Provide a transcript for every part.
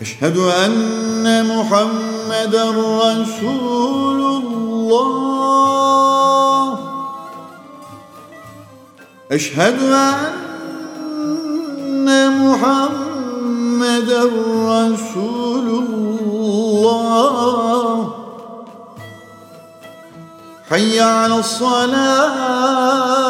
أشهد أن محمد رسول الله أشهد أن محمد رسول الله حي على الصلاة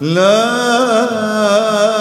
لا